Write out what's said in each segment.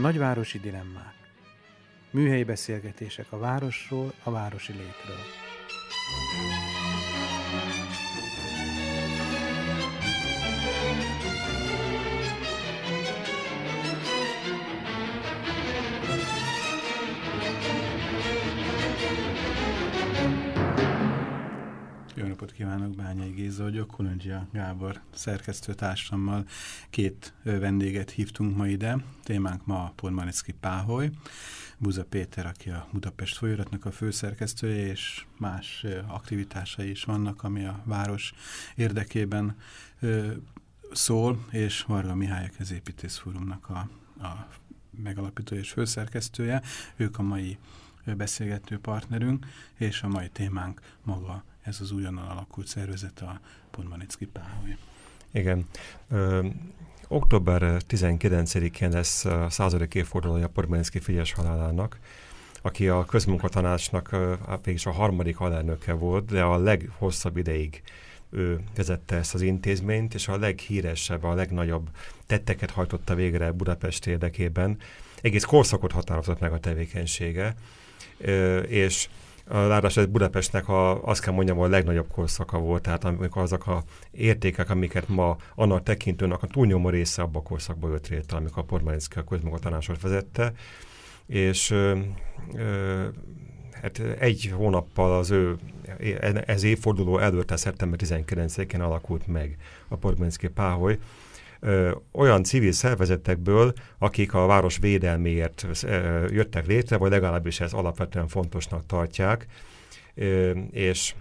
Nagyvárosi dilemmák. Műhelyi beszélgetések a városról, a városi létről. Jó napot kívánok, Bányai Géza vagyok, Kolondzsia Gábor szerkesztőtársammal két vendéget hívtunk ma ide. Témánk ma Podmanicki Páholy, Buza Péter, aki a Budapest folyóratnak a főszerkesztője, és más aktivitásai is vannak, ami a város érdekében szól, és Varga Mihály az Építészfórumnak a, a megalapítója és főszerkesztője. Ők a mai beszélgető partnerünk, és a mai témánk maga ez az újonnan alakult szervezet a Podmanicki Páholy. Igen. Október 19-én lesz a századik évfordulója Podmanicki Figyes halálának, aki a közmunkatanácsnak végig a harmadik alelnöke volt, de a leghosszabb ideig ő vezette ezt az intézményt, és a leghíresebb, a legnagyobb tetteket hajtotta végre Budapest érdekében. Egész korszakot határozott meg a tevékenysége, és Ráadásul Budapestnek a, azt kell mondjam, a legnagyobb korszaka volt, tehát amikor azok a értékek, amiket ma annak tekintőnek a túlnyomó része abban a korszakban ölt létre, amikor a Pormalinszki a közmunkatanácsot vezette, és ö, ö, hát egy hónappal az ő, ez évforduló előtt, szeptember 19-én alakult meg a Pormalinszki Páholy, ö, olyan civil szervezetekből, akik a város védelméért ö, jöttek létre, vagy legalábbis ez alapvetően fontosnak tartják, ö, és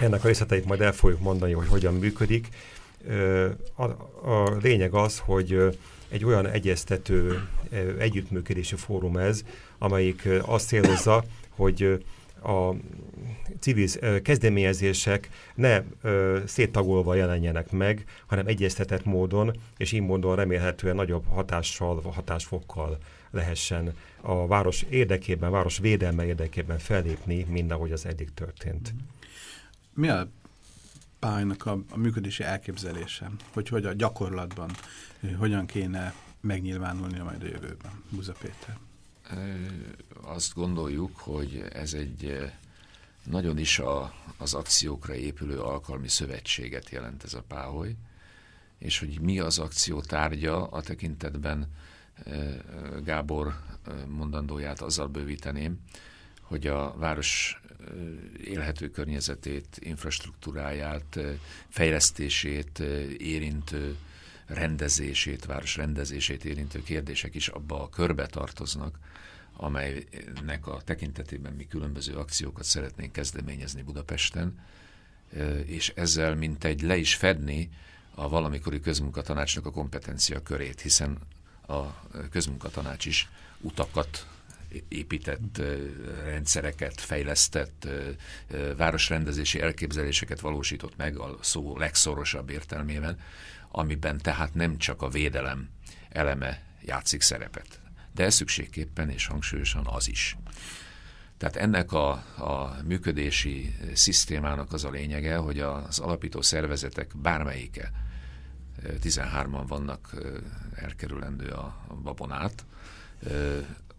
ennek a részleteit majd el fogjuk mondani, hogy hogyan működik. A, a lényeg az, hogy egy olyan egyeztető együttműködési fórum ez, amelyik azt célozza, hogy a civil kezdeményezések ne ö, széttagolva jelenjenek meg, hanem egyeztetett módon, és így módon remélhetően nagyobb hatással, hatásfokkal lehessen a város érdekében, város védelme érdekében fellépni, mint ahogy az eddig történt. Mi a pályának a, a működési elképzelése? Hogy, hogy a gyakorlatban hogyan kéne megnyilvánulnia majd a jövőben? Buza Péter. Azt gondoljuk, hogy ez egy nagyon is a, az akciókra épülő alkalmi szövetséget jelent ez a páholy, és hogy mi az akció tárgya a tekintetben Gábor mondandóját azzal bővíteném, hogy a város élhető környezetét, infrastruktúráját, fejlesztését érintő rendezését, város rendezését érintő kérdések is abba a körbe tartoznak, amelynek a tekintetében mi különböző akciókat szeretnénk kezdeményezni Budapesten, és ezzel mint egy le is fedni a valamikori közmunkatanácsnak a kompetencia körét, hiszen a közmunkatanács is utakat épített, rendszereket fejlesztett, városrendezési elképzeléseket valósított meg a szó legszorosabb értelmében, amiben tehát nem csak a védelem eleme játszik szerepet, de szükségképpen és hangsúlyosan az is. Tehát ennek a, a működési szisztémának az a lényege, hogy az alapító szervezetek bármelyike, 13-an vannak elkerülendő a babonát,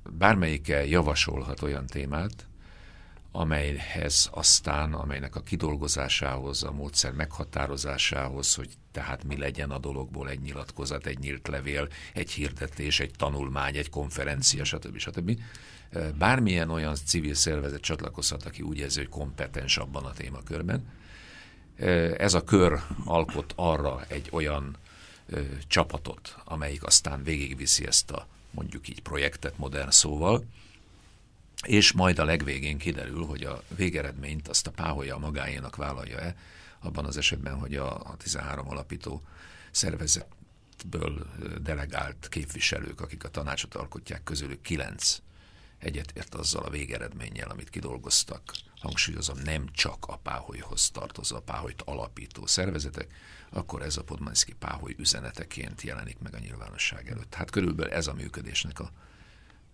bármelyike javasolhat olyan témát, amelyhez aztán, amelynek a kidolgozásához, a módszer meghatározásához, hogy tehát mi legyen a dologból egy nyilatkozat, egy nyílt levél, egy hirdetés, egy tanulmány, egy konferencia, stb. stb. Bármilyen olyan civil szervezet csatlakozhat, aki úgy érzi, hogy kompetens abban a témakörben. Ez a kör alkot arra egy olyan csapatot, amelyik aztán végigviszi ezt a mondjuk így projektet modern szóval, és majd a legvégén kiderül, hogy a végeredményt azt a páholya magáénak vállalja-e, abban az esetben, hogy a, a 13 alapító szervezetből delegált képviselők, akik a tanácsot alkotják, közülük 9 egyetért azzal a végeredménnyel, amit kidolgoztak, hangsúlyozom, nem csak a páholyhoz tartozó, a páholyt alapító szervezetek, akkor ez a Podmanszki páholy üzeneteként jelenik meg a nyilvánosság előtt. Hát körülbelül ez a működésnek a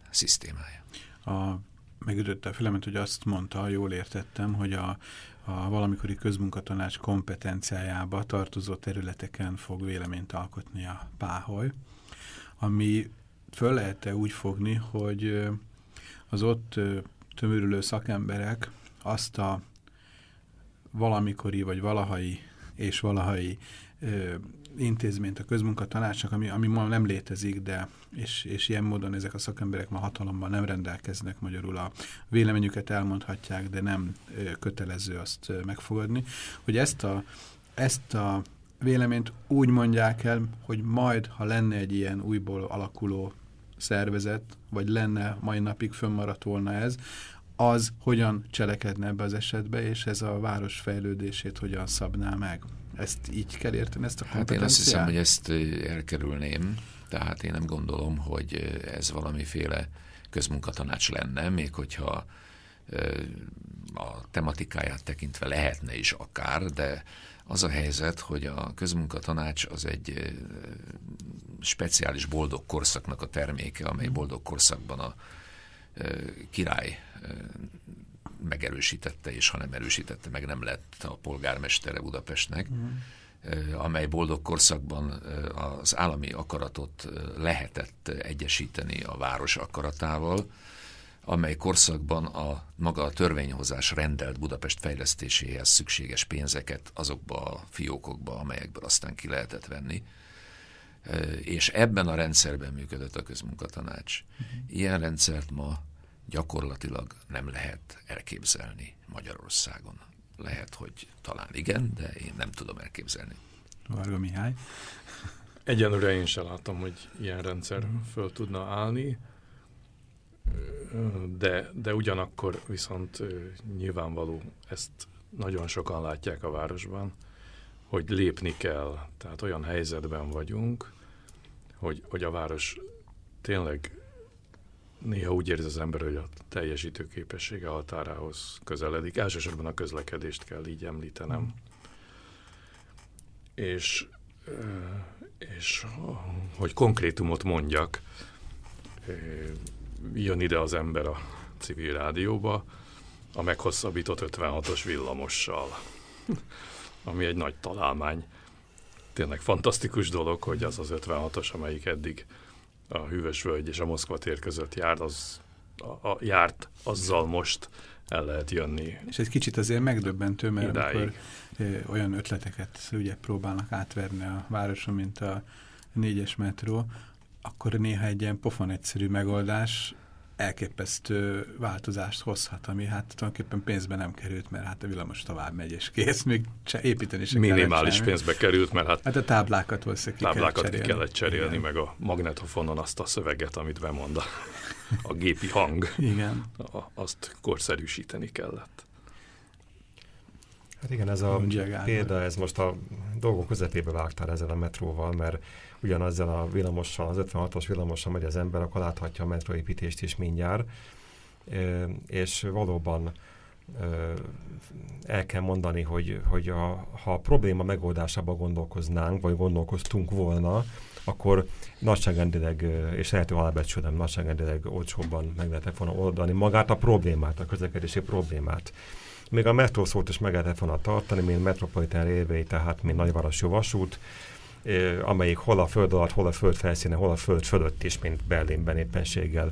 szisztémája. A, megütötte a fülemet, hogy azt mondta, jól értettem, hogy a, a valamikori közmunkatanács kompetenciájába tartozó területeken fog véleményt alkotni a páholy, ami föl lehet -e úgy fogni, hogy az ott tömörülő szakemberek azt a valamikori vagy valahai és valahai ö, intézményt a közmunkatanácsnak, ami, ami ma nem létezik, de és, és ilyen módon ezek a szakemberek ma hatalommal nem rendelkeznek, magyarul a véleményüket elmondhatják, de nem ö, kötelező azt ö, megfogadni, hogy ezt a, ezt a véleményt úgy mondják el, hogy majd, ha lenne egy ilyen újból alakuló szervezet, vagy lenne mai napig fönnmaradt volna ez, az hogyan cselekedne ebbe az esetbe, és ez a város fejlődését hogyan szabná meg. Ezt így kell érteni, ezt a Hát én azt hiszem, hogy ezt elkerülném, tehát én nem gondolom, hogy ez valamiféle közmunkatanács lenne, még hogyha a tematikáját tekintve lehetne is akár, de az a helyzet, hogy a közmunkatanács az egy speciális boldog korszaknak a terméke, amely boldog korszakban a király megerősítette, és ha nem erősítette, meg nem lett a polgármestere Budapestnek, mm. amely boldog korszakban az állami akaratot lehetett egyesíteni a város akaratával, amely korszakban a maga a törvényhozás rendelt Budapest fejlesztéséhez szükséges pénzeket azokba a fiókokba, amelyekből aztán ki lehetett venni. És ebben a rendszerben működött a közmunkatanács. Mhm. Ilyen rendszert ma gyakorlatilag nem lehet elképzelni Magyarországon. Lehet, hogy talán igen, de én nem tudom elképzelni. Varga Mihály. Egyenlőre én sem látom, hogy ilyen rendszer mhm. föl tudna állni, de, de ugyanakkor viszont nyilvánvaló, ezt nagyon sokan látják a városban, hogy lépni kell. Tehát olyan helyzetben vagyunk, hogy, hogy a város tényleg néha úgy érzi az ember, hogy a teljesítő képessége határához közeledik. Elsősorban a közlekedést kell így említenem. Mm. És, és hogy konkrétumot mondjak, jön ide az ember a civil rádióba, a meghosszabbított 56-os villamossal, ami egy nagy találmány. Tényleg fantasztikus dolog, hogy az az 56-os, amelyik eddig a Hűvös Völgy és a Moszkva tér között járt, az, a, a, járt, azzal most el lehet jönni. És egy kicsit azért megdöbbentő, mert Idáig. amikor ö, olyan ötleteket ugye próbálnak átverni a városon, mint a négyes metró, akkor néha egy ilyen pofon egyszerű megoldás elképesztő változást hozhat, ami hát tulajdonképpen pénzbe nem került, mert hát a villamos tovább megy, és kész, még se építeni se Minimális pénzbe került, mert hát, hát a táblákat valószínűleg ki táblákat kellett cserélni, ki kellett cserélni Igen. meg a magnetofonon azt a szöveget, amit bemond a, a gépi hang. Igen. A, azt korszerűsíteni kellett. Hát igen, ez a példa, ez most a dolgok közepébe vágtál ezzel a metróval, mert ugyanazzal a villamossal, az 56-os villamossal megy az ember, akkor láthatja a metróépítést is mindjárt, és valóban el kell mondani, hogy, hogy a, ha a probléma megoldásába gondolkoznánk, vagy gondolkoztunk volna, akkor nagyságrendileg, és lehető halálbecsülem, nagyságrendileg olcsóbban meg lehetett volna oldani magát a problémát, a közlekedési problémát. Még a metró szót is meg lehetett volna tartani, mint metropolitán révei, tehát mint nagyvárosi vasút, amelyik hol a föld alatt, hol a föld felszíne, hol a föld fölött is, mint Berlinben éppenséggel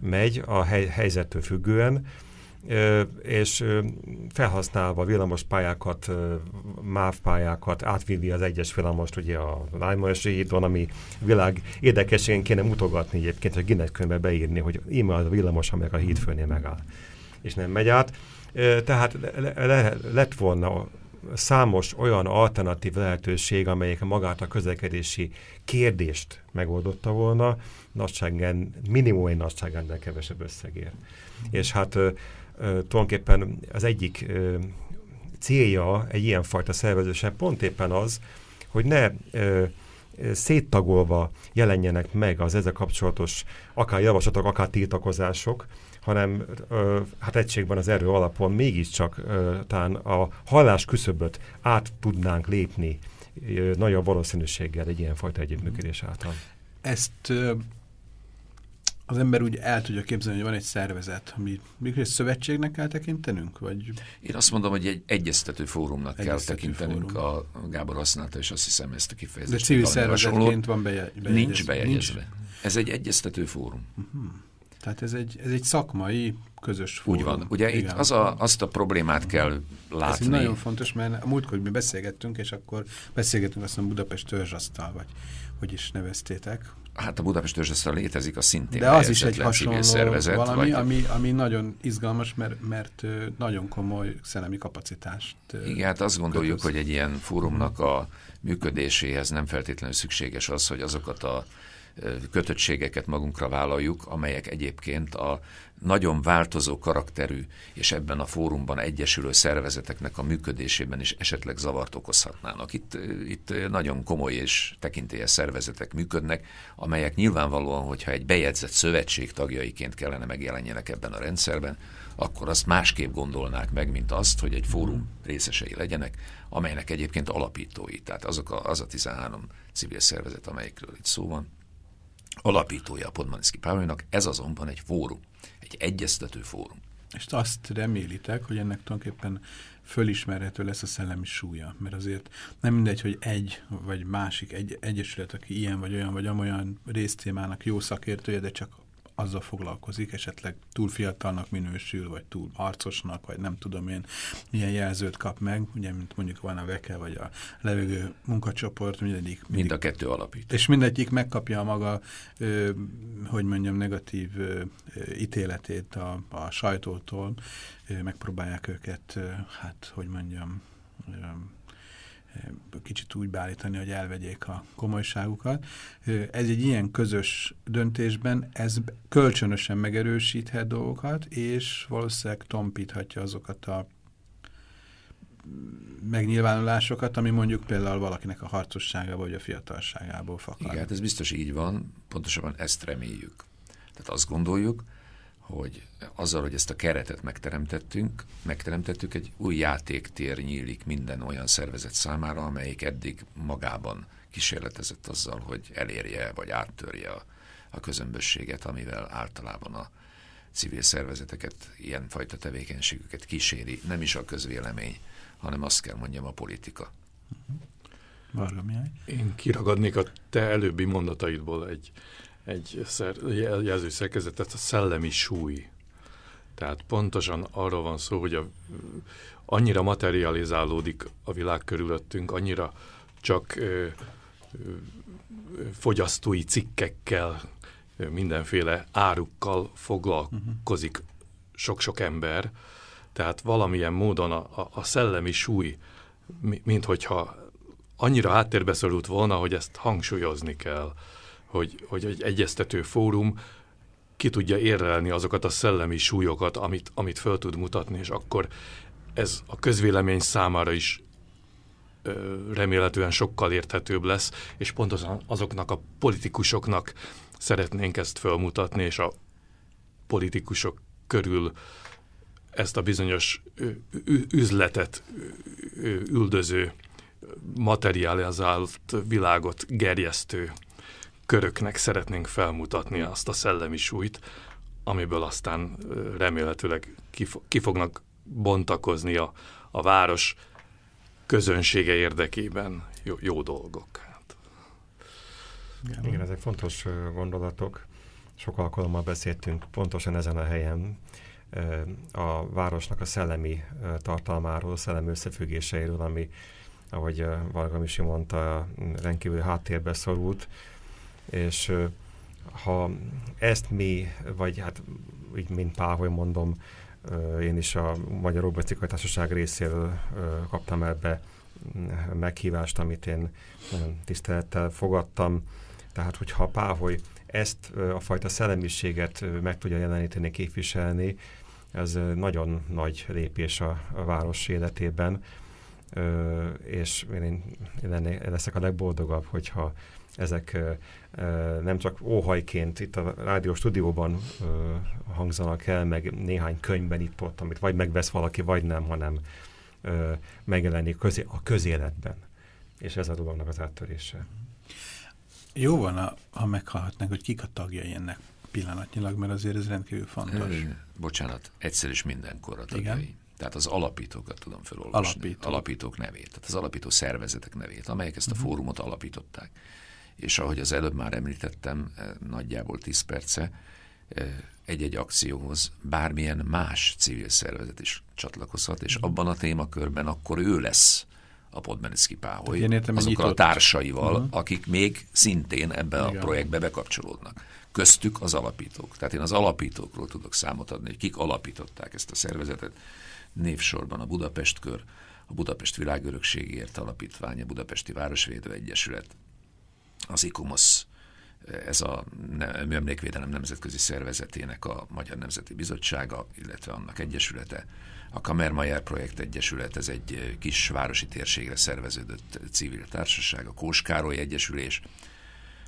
megy a hely, helyzettől függően, és felhasználva villamos pályákat, MÁV pályákat, átvinni az egyes villamost, ugye a Lájmosi hídon, ami világ érdekesen kéne mutogatni egyébként, a Guinness könyvbe beírni, hogy íme az a villamos, amelyek a híd fölnél megáll, és nem megy át. Tehát le, le, lett volna számos olyan alternatív lehetőség, amelyek magát a közlekedési kérdést megoldotta volna, nagyságán, minimum egy nagyságrendel kevesebb összegér. És hát ö, ö, tulajdonképpen az egyik ö, célja egy ilyenfajta szervezésen pont éppen az, hogy ne ö, széttagolva jelenjenek meg az ezzel kapcsolatos akár javaslatok, akár tiltakozások, hanem ö, hát egységben az erő alapon mégiscsak ö, talán a hallás küszöböt át tudnánk lépni ö, nagyobb valószínűséggel egy ilyenfajta együttműködés által. Ezt ö, az ember úgy el tudja képzelni, hogy van egy szervezet, ami mikor egy szövetségnek kell tekintenünk? Vagy... Én azt mondom, hogy egy egyeztető fórumnak egyeztető kell tekintenünk. Fórum. A Gábor használta, és azt hiszem ezt a kifejezést. De civil szervezetként van bejegyezve. Nincs bejegyezve. Nincs. Ez egy egyeztető fórum. Uh -huh. Tehát ez egy, ez egy szakmai, közös fórum. Úgy van. Ugye Igen. itt az a, azt a problémát kell látni. Ez nagyon fontos, mert a múltkor mi beszélgettünk, és akkor beszélgettünk azt mondom Budapest törzsasztal, vagy hogy is neveztétek. Hát a Budapest törzsasztal létezik, a szintén De az is egy hasonló szervezet, valami, vagy... ami, ami nagyon izgalmas, mert, mert nagyon komoly szellemi kapacitást. Igen, hát azt gondoljuk, kötöz. hogy egy ilyen fórumnak a működéséhez nem feltétlenül szükséges az, hogy azokat a kötöttségeket magunkra vállaljuk, amelyek egyébként a nagyon változó karakterű és ebben a fórumban egyesülő szervezeteknek a működésében is esetleg zavart okozhatnának. Itt, itt nagyon komoly és tekintélyes szervezetek működnek, amelyek nyilvánvalóan, hogyha egy bejegyzett szövetség tagjaiként kellene megjelenjenek ebben a rendszerben, akkor azt másképp gondolnák meg, mint azt, hogy egy fórum részesei legyenek, amelynek egyébként alapítói, tehát azok a, az a 13 civil szervezet, amelyekről itt szó van, alapítója a Podmaniszki Párolynak, ez azonban egy fórum, egy egyeztető fórum. És azt remélitek, hogy ennek tulajdonképpen fölismerhető lesz a szellemi súlya, mert azért nem mindegy, hogy egy vagy másik egy, egyesület, aki ilyen vagy olyan vagy amolyan résztémának jó szakértője, de csak azzal foglalkozik, esetleg túl fiatalnak minősül, vagy túl arcosnak, vagy nem tudom én, milyen jelzőt kap meg, ugye, mint mondjuk van a veke, vagy a levegő munkacsoport, mindegyik. Mindig, Mind a kettő alapít. És mindegyik megkapja a maga, ö, hogy mondjam, negatív ö, ítéletét a, a sajtótól, ö, megpróbálják őket, ö, hát, hogy mondjam, ö, kicsit úgy beállítani, hogy elvegyék a komolyságukat. Ez egy ilyen közös döntésben, ez kölcsönösen megerősíthet dolgokat, és valószínűleg tompíthatja azokat a megnyilvánulásokat, ami mondjuk például valakinek a harcosságából vagy a fiatalságából fakad. Igen, hát ez biztos így van, pontosabban ezt reméljük. Tehát azt gondoljuk, hogy azzal, hogy ezt a keretet megteremtettünk, megteremtettük, egy új játéktér nyílik minden olyan szervezet számára, amelyik eddig magában kísérletezett azzal, hogy elérje vagy áttörje a, a közömbösséget, amivel általában a civil szervezeteket, ilyenfajta tevékenységüket kíséri, nem is a közvélemény, hanem azt kell mondjam a politika. Varga Én kiragadnék a te előbbi mondataidból egy egy szer, jelző szerkezetet, a szellemi súly. Tehát pontosan arról van szó, hogy a, annyira materializálódik a világ körülöttünk, annyira csak ö, ö, fogyasztói cikkekkel, mindenféle árukkal foglalkozik sok-sok ember. Tehát valamilyen módon a, a, a szellemi súly, mint hogyha annyira háttérbe szorult volna, hogy ezt hangsúlyozni kell hogy, hogy egy egyeztető fórum ki tudja érrelni azokat a szellemi súlyokat, amit, amit föl tud mutatni, és akkor ez a közvélemény számára is remélhetően sokkal érthetőbb lesz, és pontosan azoknak a politikusoknak szeretnénk ezt fölmutatni, és a politikusok körül ezt a bizonyos üzletet üldöző, materializált világot gerjesztő köröknek szeretnénk felmutatni azt a szellemi súlyt, amiből aztán remélhetőleg ki fognak bontakozni a, a város közönsége érdekében jó, jó dolgok. Hát. Igen, ezek fontos gondolatok. Sok alkalommal beszéltünk pontosan ezen a helyen a városnak a szellemi tartalmáról, szellemi összefüggéseiről, ami, ahogy Varga Misi mondta, rendkívül háttérbe szorult, és ha ezt mi, vagy hát így mint Páholy mondom, én is a Magyar Robotikai Társaság részéről kaptam ebbe meghívást, amit én nagyon tisztelettel fogadtam. Tehát, hogyha Páholy ezt a fajta szellemiséget meg tudja jeleníteni, képviselni, ez nagyon nagy lépés a, a város életében, és én, én, lenné, leszek a legboldogabb, hogyha ezek nem csak óhajként itt a rádió stúdióban hangzanak el, meg néhány könyvben itt ott, amit vagy megvesz valaki, vagy nem, hanem megjelenik közé, a közéletben. És ez a dolognak az áttörése. Jó van, ha meghallhatnánk, hogy kik a tagjai ennek pillanatnyilag, mert azért ez rendkívül fontos. Ö, bocsánat, egyszer is mindenkor a tagjai. Igen? Tehát az alapítókat tudom felolvasni. Alapító. Alapítók nevét, tehát az alapító szervezetek nevét, amelyek ezt a mhm. fórumot alapították. És ahogy az előbb már említettem, eh, nagyjából 10 perce, eh, egy-egy akcióhoz bármilyen más civil szervezet is csatlakozhat, és mhm. abban a témakörben akkor ő lesz a Podmaniszki Páholy, értem, azokkal a társaival, uh mhm. -huh. akik még szintén ebbe Igen. a projektbe bekapcsolódnak. Köztük az alapítók. Tehát én az alapítókról tudok számot adni, hogy kik alapították ezt a szervezetet. Névsorban a Budapest Kör, a Budapest Világörökségért Alapítvány, a Budapesti Városvédő Egyesület, az ICOMOS, ez a Műemlékvédelem Nemzetközi Szervezetének a Magyar Nemzeti Bizottsága, illetve annak egyesülete, a Kamermayer Projekt Egyesület, ez egy kis városi térségre szerveződött civil társaság, a Kóskároly Egyesülés,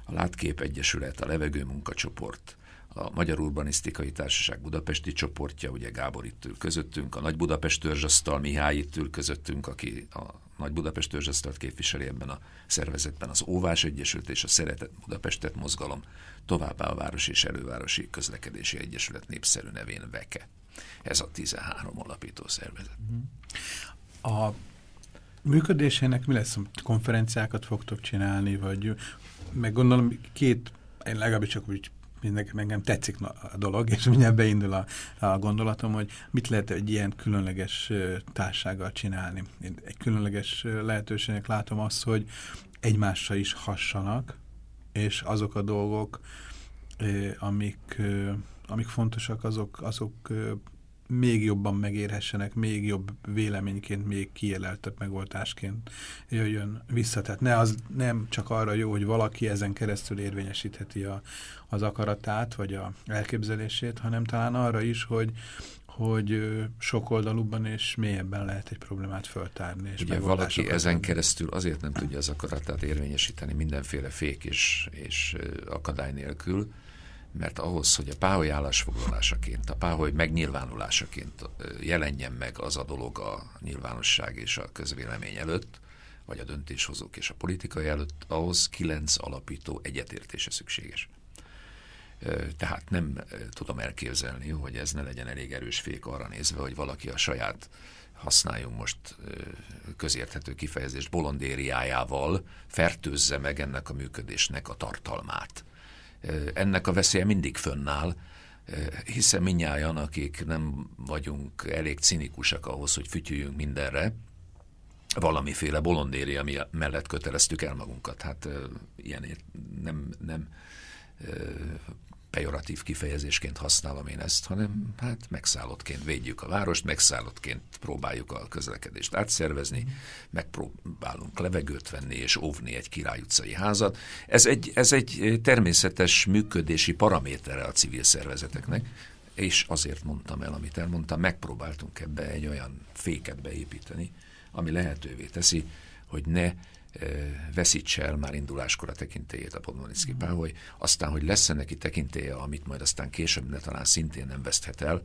a Látkép Egyesület, a Levegő Munkacsoport, a Magyar Urbanisztikai Társaság budapesti csoportja, ugye Gábor itt ül közöttünk, a Nagy Budapest törzsasztal Mihály itt ül közöttünk, aki a Nagy Budapest törzsasztalt képviseli ebben a szervezetben, az Óvás Egyesület és a Szeretet Budapestet mozgalom, továbbá a Városi és Elővárosi Közlekedési Egyesület népszerű nevén VEKE. Ez a 13 alapító szervezet. A működésének mi lesz? Konferenciákat fogtok csinálni, vagy meg gondolom két, én legalábbis csak úgy mindenki engem tetszik a dolog, és mindjárt beindul a, a gondolatom, hogy mit lehet egy ilyen különleges társággal csinálni. Én egy különleges lehetőségnek látom azt, hogy egymással is hassanak, és azok a dolgok, amik, amik fontosak, azok, azok még jobban megérhessenek, még jobb véleményként, még kijeleltebb megoldásként jöjjön vissza. Tehát ne az, nem csak arra jó, hogy valaki ezen keresztül érvényesítheti a, az akaratát, vagy a elképzelését, hanem talán arra is, hogy, hogy sokoldalúban és mélyebben lehet egy problémát föltárni. És Ugye valaki ezen keresztül azért nem tudja az akaratát érvényesíteni mindenféle fék és, és akadály nélkül, mert ahhoz, hogy a páholy állásfoglalásaként, a páholy megnyilvánulásaként jelenjen meg az a dolog a nyilvánosság és a közvélemény előtt, vagy a döntéshozók és a politikai előtt, ahhoz kilenc alapító egyetértése szükséges. Tehát nem tudom elképzelni, hogy ez ne legyen elég erős fék arra nézve, hogy valaki a saját használjunk most közérthető kifejezést bolondériájával fertőzze meg ennek a működésnek a tartalmát ennek a veszélye mindig fönnáll, hiszen minnyáján, akik nem vagyunk elég cinikusak ahhoz, hogy fütyüljünk mindenre, valamiféle bolondéria mellett köteleztük el magunkat. Hát ilyen nem, nem pejoratív kifejezésként használom én ezt, hanem hát megszállottként védjük a várost, megszállottként próbáljuk a közlekedést átszervezni, megpróbálunk levegőt venni és óvni egy Király utcai házat. Ez egy, ez egy természetes működési paramétere a civil szervezeteknek, és azért mondtam el, amit elmondtam, megpróbáltunk ebbe egy olyan féket beépíteni, ami lehetővé teszi, hogy ne veszítse el már induláskor a tekintélyét a Podmanicki mm. Páholy, aztán, hogy lesz-e neki tekintélye, amit majd aztán később ne talán szintén nem veszthet el,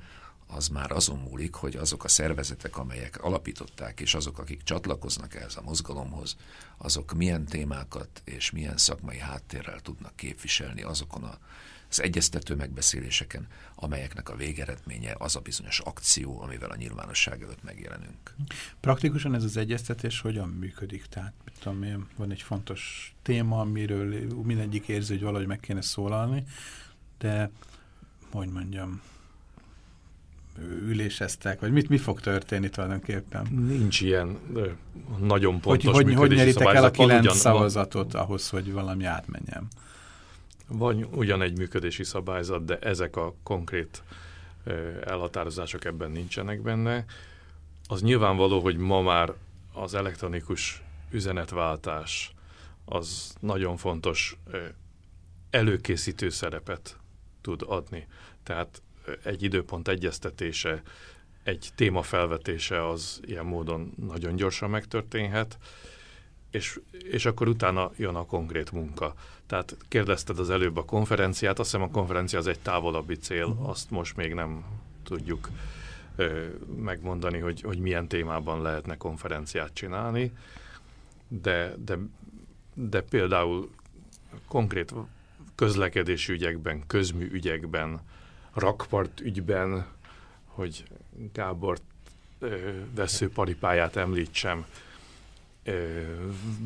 az már azon múlik, hogy azok a szervezetek, amelyek alapították, és azok, akik csatlakoznak ehhez a mozgalomhoz, azok milyen témákat és milyen szakmai háttérrel tudnak képviselni azokon a az egyeztető megbeszéléseken, amelyeknek a végeredménye az a bizonyos akció, amivel a nyilvánosság előtt megjelenünk. Praktikusan ez az egyeztetés hogyan működik? Tehát tudom én, van egy fontos téma, amiről mindegyik érzi, hogy valahogy meg kéne szólalni, de hogy mondjam, üléseztek, vagy mit, mi fog történni tulajdonképpen? Nincs ilyen nagyon pontos hogy, hogy, hogy nyeritek el a kilenc szavazatot ahhoz, hogy valami átmenjen? Van ugyan egy működési szabályzat, de ezek a konkrét elhatározások ebben nincsenek benne. Az nyilvánvaló, hogy ma már az elektronikus üzenetváltás az nagyon fontos előkészítő szerepet tud adni. Tehát egy időpont egyeztetése egy téma felvetése az ilyen módon nagyon gyorsan megtörténhet, és, és akkor utána jön a konkrét munka. Tehát kérdezted az előbb a konferenciát, azt hiszem a konferencia az egy távolabbi cél, uh-huh. azt most még nem tudjuk ö, megmondani, hogy, hogy milyen témában lehetne konferenciát csinálni, de, de, de például konkrét közlekedési ügyekben, közmű ügyekben, rakpart ügyben, hogy Gábor veszőparipáját említsem,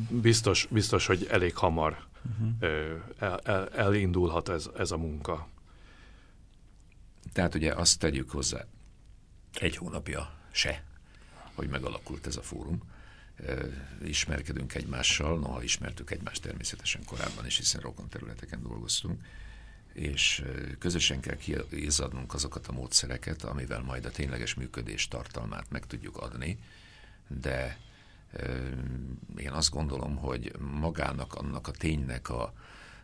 biztos, biztos, hogy elég hamar uh-huh. el, el, elindulhat ez, ez a munka. Tehát ugye azt tegyük hozzá, egy hónapja se, hogy megalakult ez a fórum. Ismerkedünk egymással, noha ismertük egymást természetesen korábban is, hiszen rokon területeken dolgoztunk, és közösen kell kiizadnunk azokat a módszereket, amivel majd a tényleges működés tartalmát meg tudjuk adni, de én azt gondolom, hogy magának annak a ténynek a,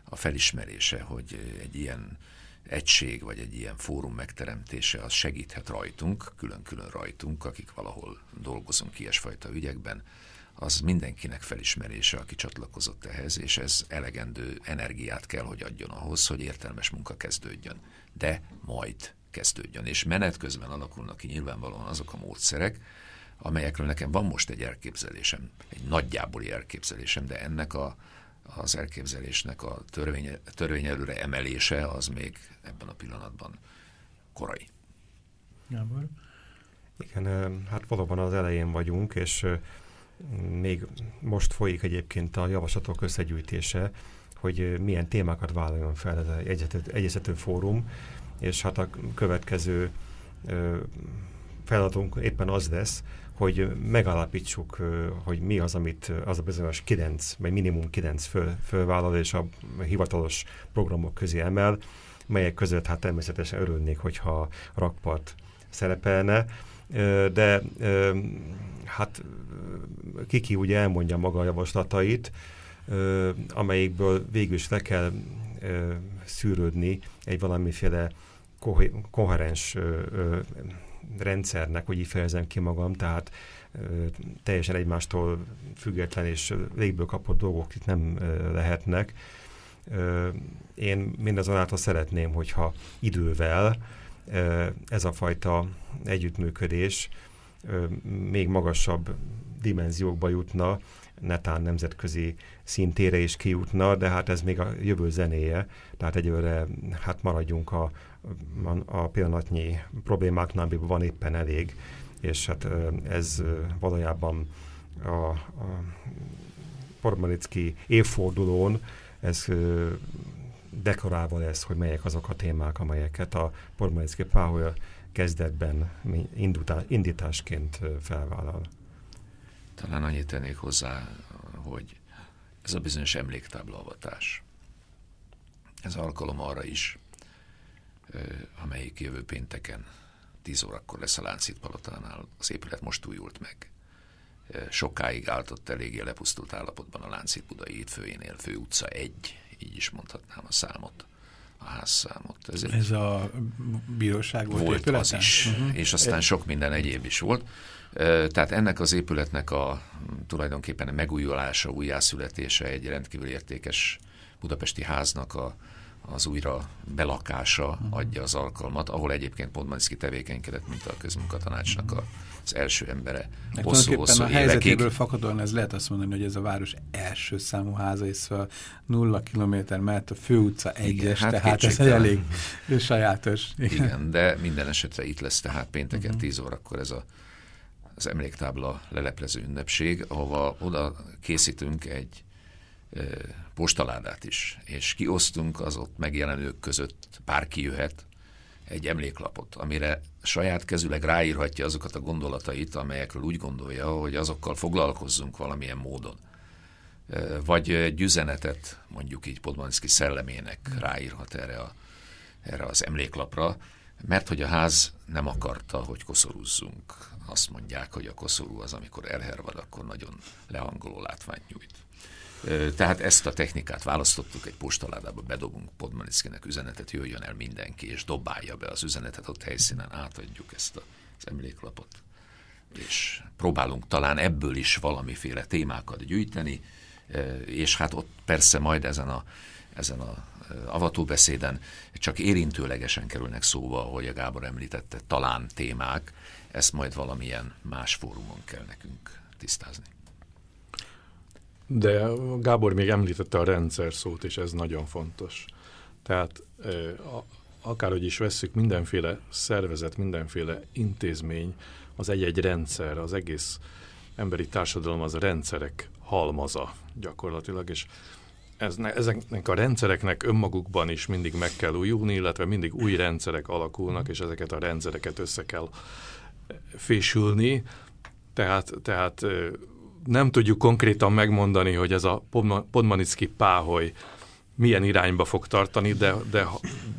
a felismerése, hogy egy ilyen egység, vagy egy ilyen fórum megteremtése, az segíthet rajtunk, külön-külön rajtunk, akik valahol dolgozunk ilyesfajta ügyekben, az mindenkinek felismerése, aki csatlakozott ehhez, és ez elegendő energiát kell, hogy adjon ahhoz, hogy értelmes munka kezdődjön. De majd kezdődjön, és menet közben alakulnak ki nyilvánvalóan azok a módszerek, amelyekről nekem van most egy elképzelésem, egy nagyjáboli elképzelésem, de ennek a, az elképzelésnek a törvény, törvény előre emelése az még ebben a pillanatban korai. Gábor? Igen, hát valóban az elején vagyunk, és még most folyik egyébként a javaslatok összegyűjtése, hogy milyen témákat vállaljon fel ez egy egyeztető fórum, és hát a következő feladatunk éppen az lesz, hogy megalapítsuk, hogy mi az, amit az a bizonyos 9, vagy minimum 9 föl, fölvállal, és a hivatalos programok közé emel, melyek között hát természetesen örülnék, hogyha a rakpart szerepelne, de hát Kiki ugye elmondja maga a javaslatait, amelyikből végül is le kell szűrődni egy valamiféle koherens rendszernek, hogy így fejezem ki magam, tehát teljesen egymástól független és légből kapott dolgok itt nem lehetnek. Én mindazonáltal szeretném, hogyha idővel ez a fajta együttműködés még magasabb dimenziókba jutna, netán nemzetközi szintére is kijutna, de hát ez még a jövő zenéje, tehát egyőre hát maradjunk a, a pillanatnyi problémáknál, van éppen elég, és hát ez valójában a, a Pormanicki évfordulón ez deklarálva lesz, hogy melyek azok a témák, amelyeket a Pormanicki Páholya kezdetben indításként felvállal. Talán annyit tennék hozzá, hogy ez a bizonyos emléktáblavatás. Ez alkalom arra is, amelyik jövő pénteken 10 órakor lesz a Láncít Palotánál. Az épület most újult meg. Sokáig állt ott eléggé lepusztult állapotban a Láncít Budai főjénél, Fő utca 1, így is mondhatnám a számot a házszámot. Ez, Ez a bíróság volt, volt épülete? az is, uh-huh. és aztán sok minden egyéb is volt. Tehát ennek az épületnek a tulajdonképpen a megújulása, újjászületése egy rendkívül értékes budapesti háznak a, az újra belakása adja az alkalmat, ahol egyébként Podmaniszki tevékenykedett, mint a közmunkatanácsnak a, az első embere. Hosszú, hosszú a helyzetéből fakadóan ez lehet azt mondani, hogy ez a város első számú háza, és szóval nulla kilométer mellett a főutca egyes, hát tehát ez egy elég sajátos. Igen. Igen, de minden esetre itt lesz tehát pénteken uh-huh. 10 órakor ez a az emléktábla leleplező ünnepség, ahova oda készítünk egy postaládát is, és kiosztunk az ott megjelenők között, bárki jöhet, egy emléklapot, amire saját kezüleg ráírhatja azokat a gondolatait, amelyekről úgy gondolja, hogy azokkal foglalkozzunk valamilyen módon. Vagy egy üzenetet, mondjuk így Podmanszki szellemének ráírhat erre, a, erre az emléklapra, mert hogy a ház nem akarta, hogy koszorúzzunk. Azt mondják, hogy a koszorú az, amikor elhervad, akkor nagyon lehangoló látványt nyújt. Tehát ezt a technikát választottuk, egy postaládába bedobunk Podmanickinek üzenetet, jöjjön el mindenki, és dobálja be az üzenetet, ott helyszínen átadjuk ezt az emléklapot. És próbálunk talán ebből is valamiféle témákat gyűjteni, és hát ott persze majd ezen a, ezen a avatóbeszéden csak érintőlegesen kerülnek szóba, ahogy a Gábor említette, talán témák, ezt majd valamilyen más fórumon kell nekünk tisztázni. De Gábor még említette a rendszer szót, és ez nagyon fontos. Tehát akárhogy is vesszük, mindenféle szervezet, mindenféle intézmény, az egy-egy rendszer, az egész emberi társadalom az rendszerek halmaza gyakorlatilag, és ezeknek a rendszereknek önmagukban is mindig meg kell újulni, illetve mindig új rendszerek alakulnak, és ezeket a rendszereket össze kell fésülni. Tehát, tehát nem tudjuk konkrétan megmondani, hogy ez a Podmanicki páholy milyen irányba fog tartani, de, de,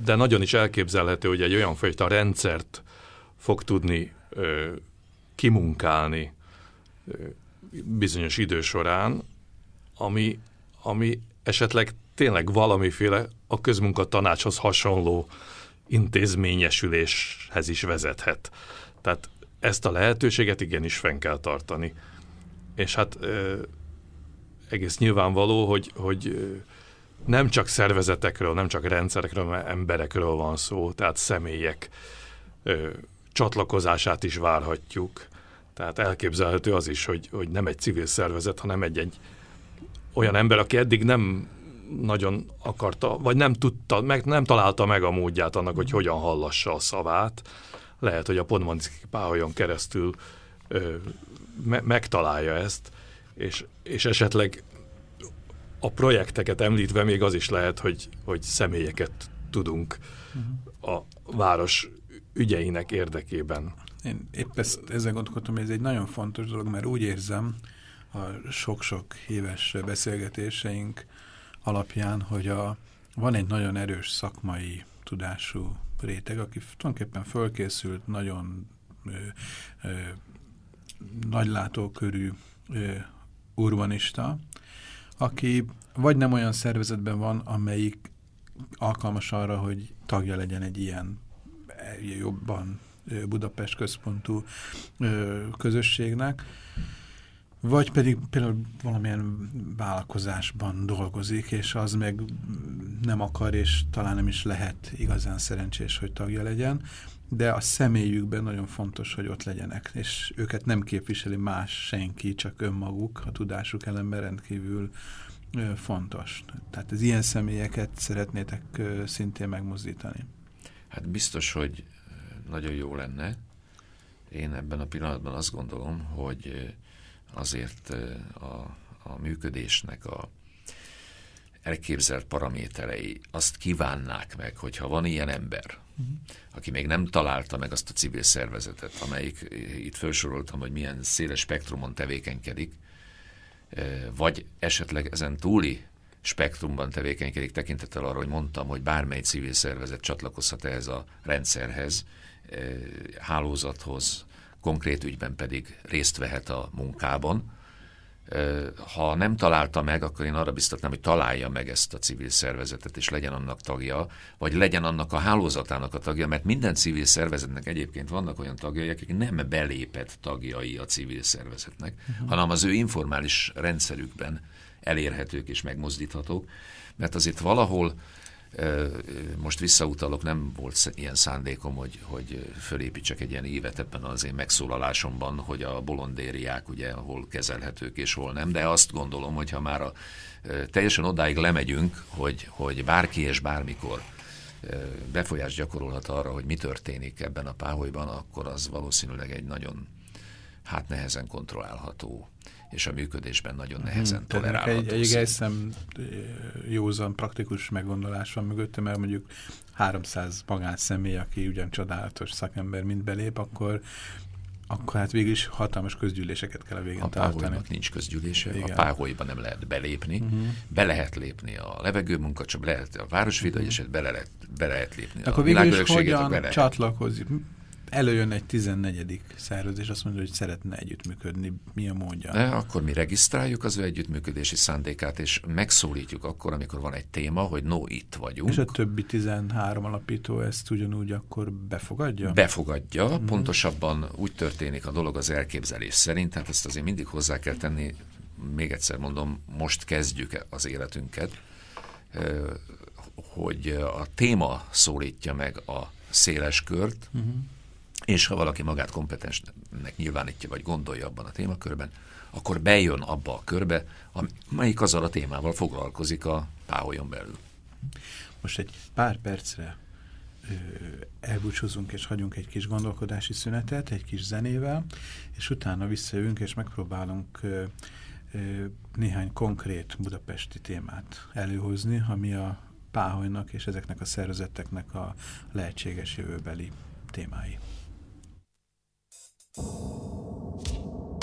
de nagyon is elképzelhető, hogy egy olyan fajta rendszert fog tudni ö, kimunkálni ö, bizonyos idő során, ami, ami esetleg tényleg valamiféle a közmunkatanácshoz hasonló intézményesüléshez is vezethet. Tehát ezt a lehetőséget igenis fenn kell tartani. És hát egész nyilvánvaló, hogy, hogy nem csak szervezetekről, nem csak rendszerekről, mert emberekről van szó, tehát személyek ö, csatlakozását is várhatjuk. Tehát elképzelhető az is, hogy, hogy nem egy civil szervezet, hanem egy-egy olyan ember, aki eddig nem nagyon akarta, vagy nem tudta, meg, nem találta meg a módját annak, hogy hogyan hallassa a szavát. Lehet, hogy a Podmanicki páholyon keresztül ö, me, megtalálja ezt, és, és esetleg a projekteket említve még az is lehet, hogy, hogy személyeket tudunk uh-huh. a város ügyeinek érdekében. Én épp ezt, ezzel gondolkodtam, hogy ez egy nagyon fontos dolog, mert úgy érzem a sok-sok éves beszélgetéseink alapján, hogy a, van egy nagyon erős szakmai tudású réteg, aki tulajdonképpen fölkészült, nagyon ö, ö, nagylátókörű ö, urbanista, aki vagy nem olyan szervezetben van, amelyik alkalmas arra, hogy tagja legyen egy ilyen jobban Budapest központú közösségnek, vagy pedig például valamilyen vállalkozásban dolgozik, és az meg nem akar, és talán nem is lehet igazán szerencsés, hogy tagja legyen, de a személyükben nagyon fontos, hogy ott legyenek, és őket nem képviseli más senki, csak önmaguk, a tudásuk ellenben rendkívül fontos. Tehát az ilyen személyeket szeretnétek szintén megmozdítani. Hát biztos, hogy nagyon jó lenne. Én ebben a pillanatban azt gondolom, hogy azért a, a működésnek a elképzelt paraméterei azt kívánnák meg, hogyha van ilyen ember. Aki még nem találta meg azt a civil szervezetet, amelyik itt felsoroltam, hogy milyen széles spektrumon tevékenykedik, vagy esetleg ezen túli spektrumban tevékenykedik, tekintettel arra, hogy mondtam, hogy bármely civil szervezet csatlakozhat ehhez a rendszerhez, hálózathoz, konkrét ügyben pedig részt vehet a munkában. Ha nem találta meg, akkor én arra biztatnám, hogy találja meg ezt a civil szervezetet, és legyen annak tagja, vagy legyen annak a hálózatának a tagja, mert minden civil szervezetnek egyébként vannak olyan tagjai, akik nem belépett tagjai a civil szervezetnek, uh-huh. hanem az ő informális rendszerükben elérhetők és megmozdíthatók, mert azért valahol most visszautalok, nem volt ilyen szándékom, hogy, hogy fölépítsek egy ilyen évet ebben az én megszólalásomban, hogy a bolondériák ugye hol kezelhetők és hol nem, de azt gondolom, hogy ha már a, teljesen odáig lemegyünk, hogy, hogy bárki és bármikor befolyást gyakorolhat arra, hogy mi történik ebben a páholyban, akkor az valószínűleg egy nagyon hát nehezen kontrollálható és a működésben nagyon mhm. nehezen hmm, tolerálható. Egy, egy egészen józan, praktikus meggondolás van mögötte, mert mondjuk 300 magánszemély, aki ugyan csodálatos szakember mind belép, akkor akkor hát végül is hatalmas közgyűléseket kell a végén a tartani. nincs közgyűlése, Igen. a páholyban nem lehet belépni. Uh mhm. -huh. Be lehet lépni a levegőmunkacsob, be lehet a városvédő, uh -huh. eset bele lehet, be lehet lépni akkor a világörökséget. Akkor végül is hogyan csatlakozik? Előjön egy 14. szervezés, és azt mondja, hogy szeretne együttműködni, mi a módja? De akkor mi regisztráljuk az ő együttműködési szándékát, és megszólítjuk akkor, amikor van egy téma, hogy no, itt vagyunk. És a többi 13 alapító ezt ugyanúgy akkor befogadja? Befogadja, hmm. pontosabban úgy történik a dolog az elképzelés szerint, tehát ezt azért mindig hozzá kell tenni, még egyszer mondom, most kezdjük az életünket, hogy a téma szólítja meg a széles kört, uh-huh. És ha valaki magát kompetensnek nyilvánítja, vagy gondolja abban a témakörben, akkor bejön abba a körbe, amelyik azzal a témával foglalkozik a páholyon belül. Most egy pár percre elbúcsúzunk és hagyunk egy kis gondolkodási szünetet, egy kis zenével, és utána visszajövünk és megpróbálunk néhány konkrét budapesti témát előhozni, ami a páholynak és ezeknek a szervezeteknek a lehetséges jövőbeli témái. you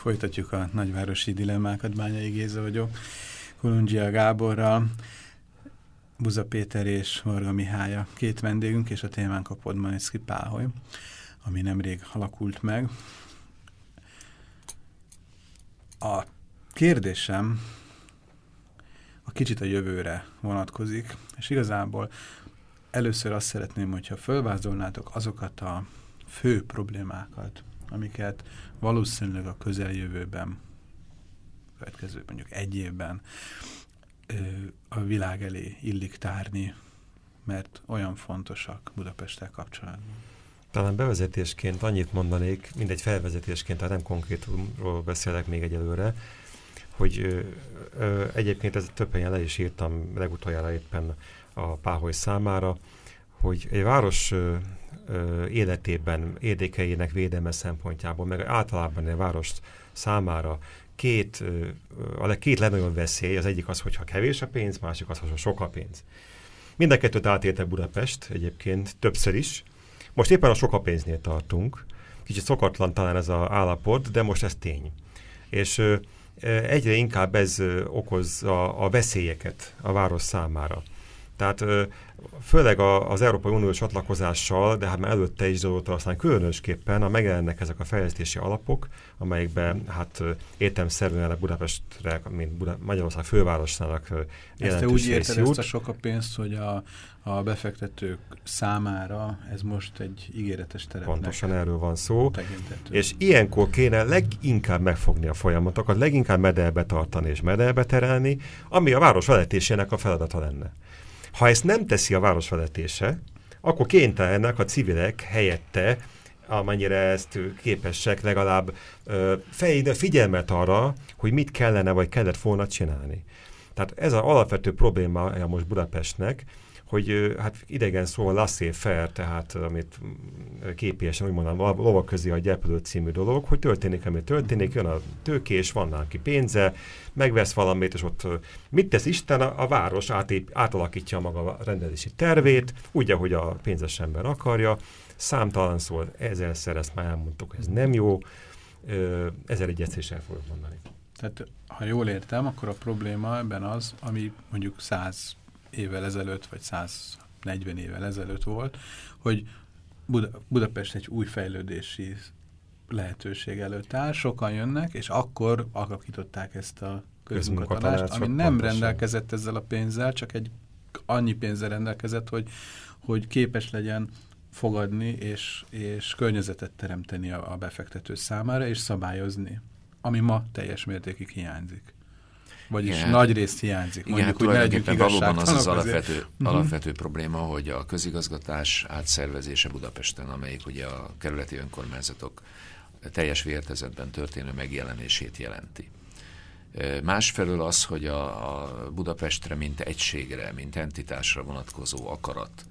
Folytatjuk a nagyvárosi dilemmákat, Bányai Géza vagyok, Kolundzsia Gáborral. Buza Péter és Varga Mihály a két vendégünk, és a témánk a Podmaniszki Páholy, ami nemrég alakult meg. A kérdésem a kicsit a jövőre vonatkozik, és igazából először azt szeretném, hogyha fölvázolnátok azokat a fő problémákat, amiket valószínűleg a közeljövőben, következő mondjuk egy évben a világ elé illik tárni, mert olyan fontosak Budapesttel kapcsolatban. Talán bevezetésként annyit mondanék, mindegy felvezetésként, tehát nem konkrétumról beszélek még egyelőre, hogy ö, ö, egyébként ez több helyen le is írtam legutoljára éppen a Páholy számára, hogy egy város életében érdekeinek védelme szempontjából, meg általában egy város számára két, a két legnagyobb veszély, az egyik az, hogyha kevés a pénz, másik az, hogyha sok a pénz. Mind a kettőt átélte Budapest egyébként többször is. Most éppen a sok a pénznél tartunk. Kicsit szokatlan talán ez az állapot, de most ez tény. És egyre inkább ez okozza a veszélyeket a város számára. Tehát főleg az Európai Uniós csatlakozással, de hát már előtte is azóta aztán különösképpen a megjelennek ezek a fejlesztési alapok, amelyekben hát értelmszerűen a Budapestre, mint Buda, Magyarország fővárosának jelentős Ezt úgy érted ezt a sok a pénzt, hogy a, a befektetők számára ez most egy ígéretes terepnek. Pontosan erről van szó. Tekintető. És ilyenkor kéne leginkább megfogni a folyamatokat, leginkább medelbe tartani és medelbe terelni, ami a város vezetésének a feladata lenne. Ha ezt nem teszi a városvezetése, akkor kénytelenek a civilek helyette, amennyire ezt képesek legalább fejlődni figyelmet arra, hogy mit kellene vagy kellett volna csinálni. Tehát ez az alapvető probléma most Budapestnek, hogy hát idegen szóval laissez-faire, tehát amit képiesen úgy mondom, a lovak közé a gyepülő című dolog, hogy történik, ami történik, jön a tőkés, van neki pénze, megvesz valamit, és ott mit tesz Isten? A, város átép, átalakítja maga a rendezési tervét, úgy, ahogy a pénzes ember akarja, számtalan szó, ezerszer ezt már elmondtuk, ez nem jó, ezer egy is fogok mondani. Tehát, ha jól értem, akkor a probléma ebben az, ami mondjuk száz évvel ezelőtt, vagy 140 évvel ezelőtt volt, hogy Buda, Budapest egy új fejlődési lehetőség előtt áll, sokan jönnek, és akkor alakították ezt a közmunkatanást, ami nem pontosan. rendelkezett ezzel a pénzzel, csak egy annyi pénzzel rendelkezett, hogy, hogy képes legyen fogadni és, és környezetet teremteni a, a befektető számára, és szabályozni, ami ma teljes mértékig hiányzik. Vagyis Igen. nagy részt hiányzik. Igen, Mondjuk, tulajdonképpen valóban az az alapvető, uh -huh. alapvető probléma, hogy a közigazgatás átszervezése Budapesten, amelyik ugye a kerületi önkormányzatok teljes vértezetben történő megjelenését jelenti. Másfelől az, hogy a, a Budapestre, mint egységre, mint entitásra vonatkozó akarat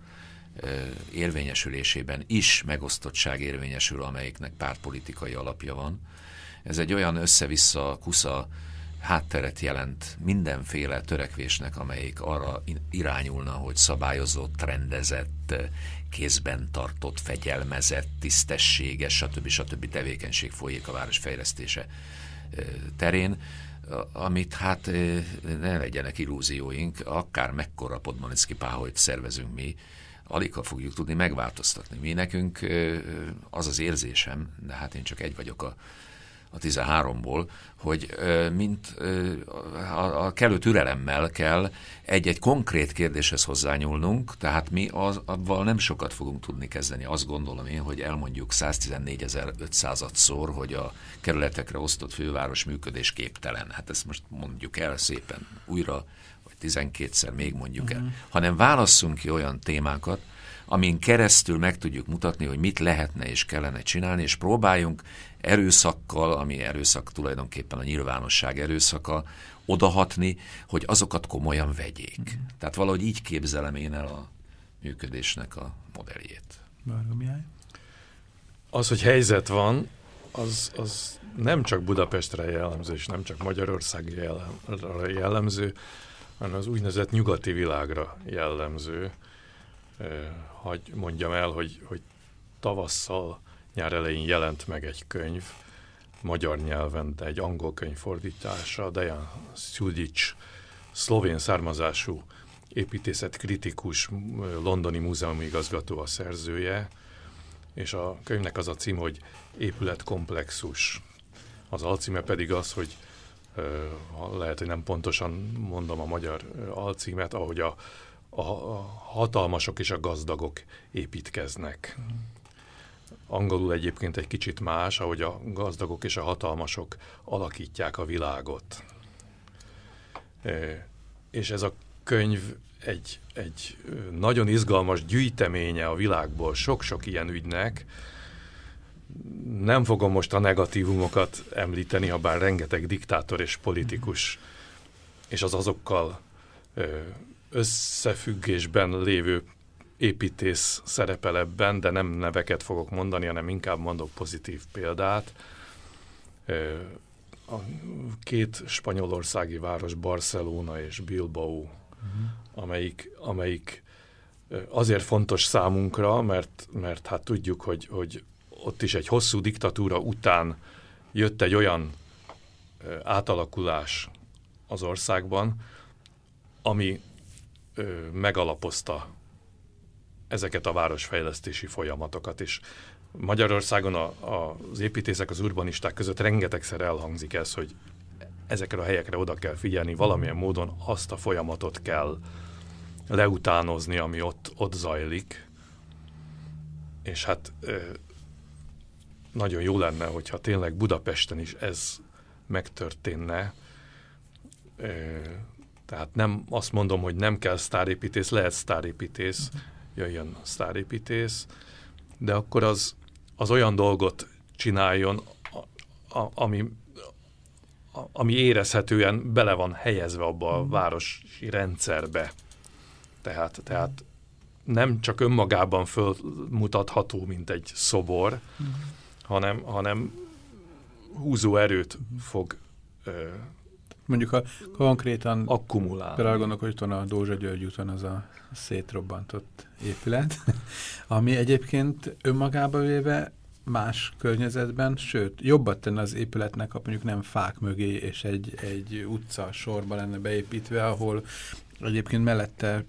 érvényesülésében is megosztottság érvényesül, amelyiknek pártpolitikai alapja van. Ez egy olyan össze-vissza kusza hátteret jelent mindenféle törekvésnek, amelyik arra irányulna, hogy szabályozott, rendezett, kézben tartott, fegyelmezett, tisztességes, stb. stb. tevékenység folyik a város fejlesztése terén, amit hát ne legyenek illúzióink, akár mekkora Podmanicki páholyt szervezünk mi, alig fogjuk tudni megváltoztatni. Mi nekünk az az érzésem, de hát én csak egy vagyok a a 13-ból, hogy mint a, kellő türelemmel kell egy-egy konkrét kérdéshez hozzányúlnunk, tehát mi az, abban nem sokat fogunk tudni kezdeni. Azt gondolom én, hogy elmondjuk 114.500 szor, hogy a kerületekre osztott főváros működés képtelen. Hát ezt most mondjuk el szépen újra, vagy 12-szer még mondjuk el. Mhm. Hanem válasszunk ki olyan témákat, amin keresztül meg tudjuk mutatni, hogy mit lehetne és kellene csinálni, és próbáljunk erőszakkal, ami erőszak tulajdonképpen a nyilvánosság erőszaka, odahatni, hogy azokat komolyan vegyék. Mm. Tehát valahogy így képzelem én el a működésnek a modelljét. Az, hogy helyzet van, az, az nem csak Budapestre jellemző, és nem csak Magyarországra jellemző, hanem az úgynevezett nyugati világra jellemző. Hogy mondjam el, hogy, hogy tavasszal nyár elején jelent meg egy könyv, magyar nyelven, de egy angol könyv fordítása, Dejan Szudic, szlovén származású építészet kritikus londoni múzeumi igazgató a szerzője, és a könyvnek az a cím, hogy épületkomplexus. Az alcíme pedig az, hogy lehet, hogy nem pontosan mondom a magyar alcímet, ahogy a, a, hatalmasok és a gazdagok építkeznek. Angolul egyébként egy kicsit más, ahogy a gazdagok és a hatalmasok alakítják a világot. És ez a könyv egy, egy nagyon izgalmas gyűjteménye a világból sok-sok ilyen ügynek. Nem fogom most a negatívumokat említeni, ha bár rengeteg diktátor és politikus és az azokkal összefüggésben lévő építész szerepel ebben, de nem neveket fogok mondani, hanem inkább mondok pozitív példát. A két spanyolországi város, Barcelona és Bilbao, uh-huh. amelyik, amelyik azért fontos számunkra, mert, mert hát tudjuk, hogy, hogy ott is egy hosszú diktatúra után jött egy olyan átalakulás az országban, ami megalapozta ezeket a városfejlesztési folyamatokat, és Magyarországon a, a, az építészek, az urbanisták között rengetegszer elhangzik ez, hogy ezekre a helyekre oda kell figyelni, valamilyen módon azt a folyamatot kell leutánozni, ami ott, ott zajlik. És hát nagyon jó lenne, hogyha tényleg Budapesten is ez megtörténne. Tehát nem azt mondom, hogy nem kell sztárépítész, lehet sztárépítész, jöjjön sztárépítész, de akkor az, az olyan dolgot csináljon, a, a, ami, a, ami érezhetően bele van helyezve abba a városi rendszerbe. Tehát, tehát nem csak önmagában fölmutatható, mint egy szobor, hanem, hanem húzó erőt fog ö, Mondjuk a konkrétan akkumulál. Például gondolok, hogy a Dózsa György úton az a szétrobbantott épület, ami egyébként önmagába véve más környezetben, sőt, jobbat tenne az épületnek, ha mondjuk nem fák mögé és egy, egy utca sorba lenne beépítve, ahol egyébként mellette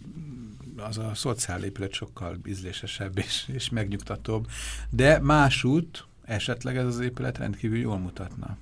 az a szociál épület sokkal ízlésesebb és, és megnyugtatóbb, de másút esetleg ez az épület rendkívül jól mutatna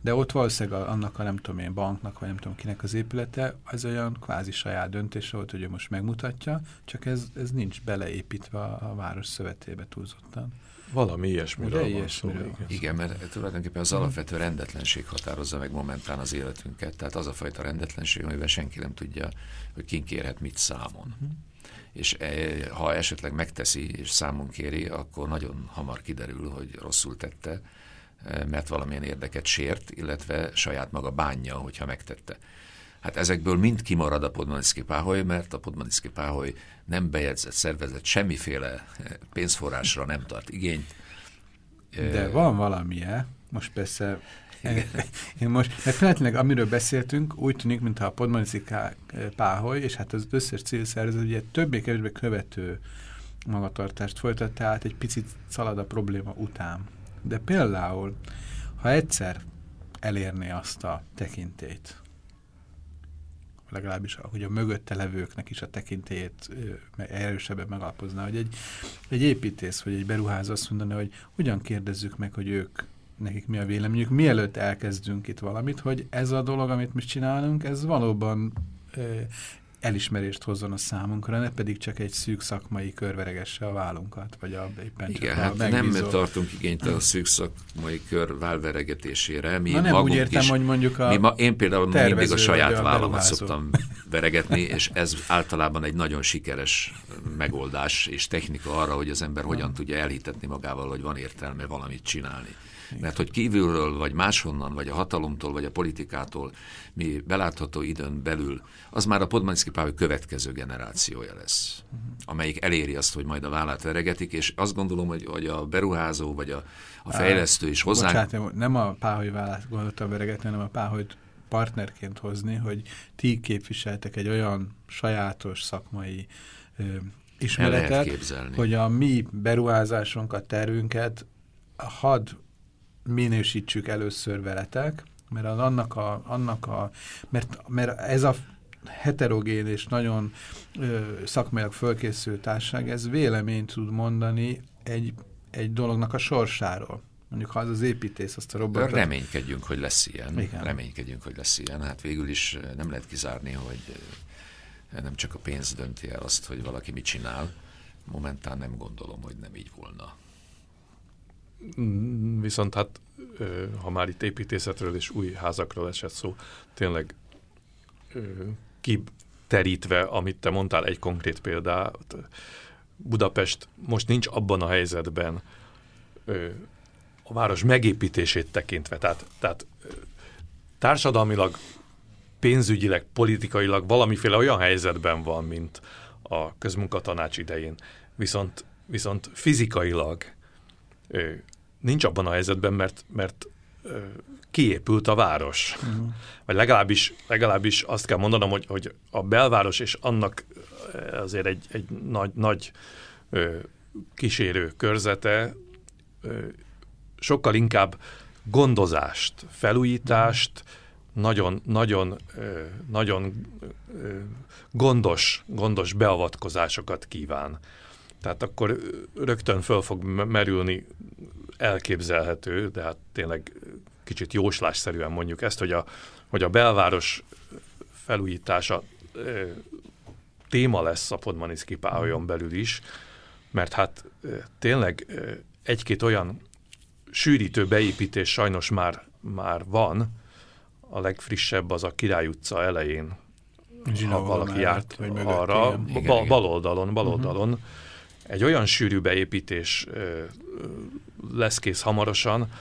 de ott valószínűleg annak a nem tudom én banknak, vagy nem tudom kinek az épülete, az olyan kvázi saját döntése volt, hogy ő most megmutatja, csak ez, ez nincs beleépítve a, város szövetébe túlzottan. Valami ilyesmiről van szó. Igen. igen, mert tulajdonképpen az alapvető rendetlenség határozza meg momentán az életünket. Tehát az a fajta rendetlenség, amivel senki nem tudja, hogy kin kérhet mit számon. Uh-huh. És e, ha esetleg megteszi és számon kéri, akkor nagyon hamar kiderül, hogy rosszul tette, mert valamilyen érdeket sért, illetve saját maga bánja, hogyha megtette. Hát ezekből mind kimarad a Podmaniszki Páholy, mert a Podmaniszki Páholy nem bejegyzett szervezet, semmiféle pénzforrásra nem tart igényt. De van valamije, most persze én most, mert feltétlenül, amiről beszéltünk, úgy tűnik, mintha a Podmaniszki Páholy, és hát az összes civil szervezet ugye többé-kevésbé követő magatartást folytat, tehát egy picit szalad a probléma után. De például, ha egyszer elérné azt a tekintét, legalábbis hogy a mögötte levőknek is a tekintélyét erősebben megalapozná, hogy egy, egy építész vagy egy beruházó azt mondani, hogy hogyan kérdezzük meg, hogy ők nekik mi a véleményük, mielőtt elkezdünk itt valamit, hogy ez a dolog, amit mi csinálunk, ez valóban elismerést hozzon a számunkra, ne pedig csak egy szűk szakmai körveregesse a vállunkat, vagy a, éppen Igen, hát megbízó. nem tartunk igényt a szűk szakmai kör válveregetésére. Mi Na nem úgy értem, is, hogy mondjuk a mi ma, Én például mindig a saját a vállamat szoktam veregetni, és ez általában egy nagyon sikeres megoldás és technika arra, hogy az ember hogyan tudja elhitetni magával, hogy van értelme valamit csinálni. Mert hogy kívülről, vagy máshonnan, vagy a hatalomtól, vagy a politikától mi belátható időn belül, az már a Podmanszki Páholy következő generációja lesz, amelyik eléri azt, hogy majd a vállát veregetik, és azt gondolom, hogy, hogy a beruházó, vagy a, a fejlesztő is. Bocsánat, nem a Páholy vállát gondoltam veregetni, hanem a Páholyt partnerként hozni, hogy ti képviseltek egy olyan sajátos szakmai ö, ismeretet, hogy a mi beruházásunkat, tervünket had minősítsük először veletek, mert az annak a, annak a mert, mert ez a heterogén és nagyon ö, szakmailag fölkészült társaság, ez véleményt tud mondani egy, egy dolognak a sorsáról. Mondjuk ha az az építész, azt a robotot... Reménykedjünk, hogy lesz ilyen. Igen. Reménykedjünk, hogy lesz ilyen. Hát végül is nem lehet kizárni, hogy nem csak a pénz dönti el azt, hogy valaki mit csinál. Momentán nem gondolom, hogy nem így volna. Viszont hát, ha már itt építészetről és új házakról esett szó, tényleg kiterítve, amit te mondtál, egy konkrét példát, Budapest most nincs abban a helyzetben a város megépítését tekintve, tehát, tehát társadalmilag, pénzügyileg, politikailag valamiféle olyan helyzetben van, mint a közmunkatanács idején. Viszont, viszont fizikailag nincs abban a helyzetben, mert, mert kiépült a város. Uh-huh. Vagy legalábbis, legalábbis azt kell mondanom, hogy, hogy a belváros és annak azért egy, egy nagy, nagy ö, kísérő körzete ö, sokkal inkább gondozást, felújítást, nagyon, nagyon, ö, nagyon ö, gondos, gondos beavatkozásokat kíván. Tehát akkor rögtön föl fog merülni elképzelhető, de hát tényleg kicsit jóslásszerűen mondjuk ezt, hogy a, hogy a belváros felújítása ö, téma lesz a Podmaniszki pályon belül is, mert hát ö, tényleg egy-két olyan sűrítő beépítés sajnos már, már van, a legfrissebb az a Király utca elején, ha valaki járt arra, ba, bal oldalon, bal oldalon, uh-huh. Egy olyan sűrű beépítés lesz kész hamarosan,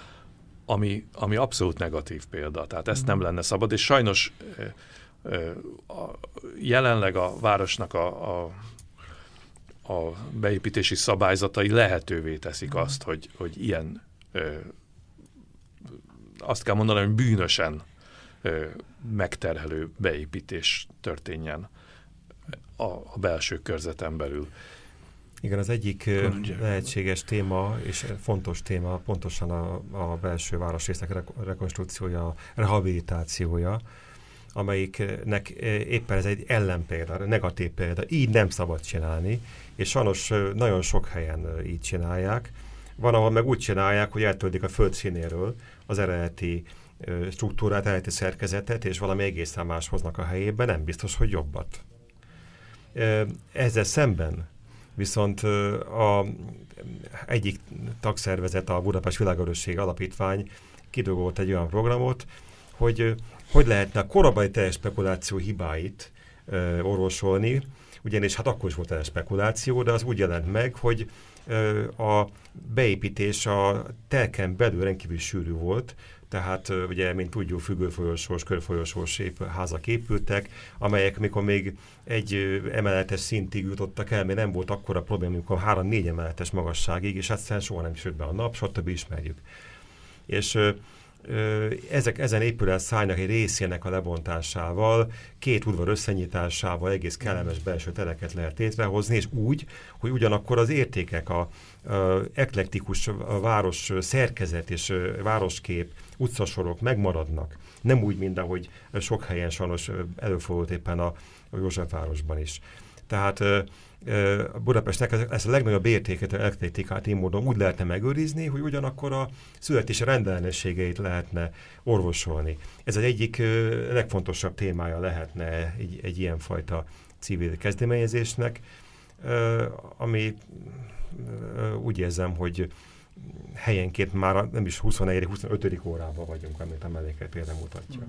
ami, ami abszolút negatív példa. Tehát ezt nem lenne szabad, és sajnos jelenleg a városnak a, a, a beépítési szabályzatai lehetővé teszik azt, hogy, hogy ilyen azt kell mondanom, hogy bűnösen megterhelő beépítés történjen a, a belső körzeten belül. Igen, az egyik Különböző. lehetséges téma és fontos téma pontosan a, a belső városrészek rekonstrukciója, rehabilitációja, amelyiknek éppen ez egy ellenpélda, negatív példa. Így nem szabad csinálni, és sajnos nagyon sok helyen így csinálják. Van, ahol meg úgy csinálják, hogy eltöltik a föld színéről az eredeti struktúrát, eredeti szerkezetet, és valami egészen más hoznak a helyébe, nem biztos, hogy jobbat. Ezzel szemben viszont a egyik tagszervezet, a Budapest Világörösség Alapítvány kidolgozott egy olyan programot, hogy hogy lehetne a korabeli teljes spekuláció hibáit ö, orvosolni, ugyanis hát akkor is volt teljes spekuláció, de az úgy jelent meg, hogy ö, a beépítés a telken belül rendkívül sűrű volt, tehát ugye, mint tudjuk, függőfolyosós, körfolyosós házak épültek, amelyek mikor még egy emeletes szintig jutottak el, mert nem volt akkora probléma, amikor három-négy emeletes magasságig, és egyszerűen soha nem sült be a nap, stb. ismerjük. És ezek, ezen épület szájnak egy részének a lebontásával, két udvar összenyitásával egész kellemes belső tereket lehet létrehozni, és úgy, hogy ugyanakkor az értékek, a, a eklektikus város szerkezet és városkép, utcasorok megmaradnak. Nem úgy, mint ahogy sok helyen sajnos előfordult éppen a Józsefvárosban is. Tehát Budapestnek ezt a legnagyobb értéket, estetikát én módon úgy lehetne megőrizni, hogy ugyanakkor a születési rendellenességeit lehetne orvosolni. Ez az egyik legfontosabb témája lehetne egy, egy ilyenfajta civil kezdeményezésnek, ami úgy érzem, hogy helyenként már nem is 24-25. órában vagyunk, amit a melléke például mutatja.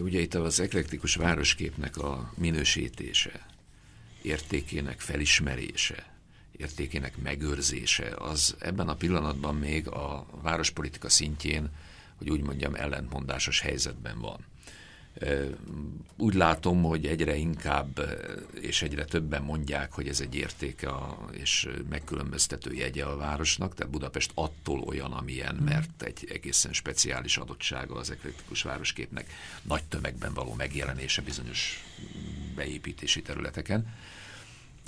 Ugye itt az eklektikus városképnek a minősítése, értékének felismerése, értékének megőrzése, az ebben a pillanatban még a várospolitika szintjén, hogy úgy mondjam, ellentmondásos helyzetben van. Úgy látom, hogy egyre inkább és egyre többen mondják, hogy ez egy értéke a, és megkülönböztető jegye a városnak, tehát Budapest attól olyan, amilyen, hmm. mert egy egészen speciális adottsága az eklektikus városképnek nagy tömegben való megjelenése bizonyos beépítési területeken.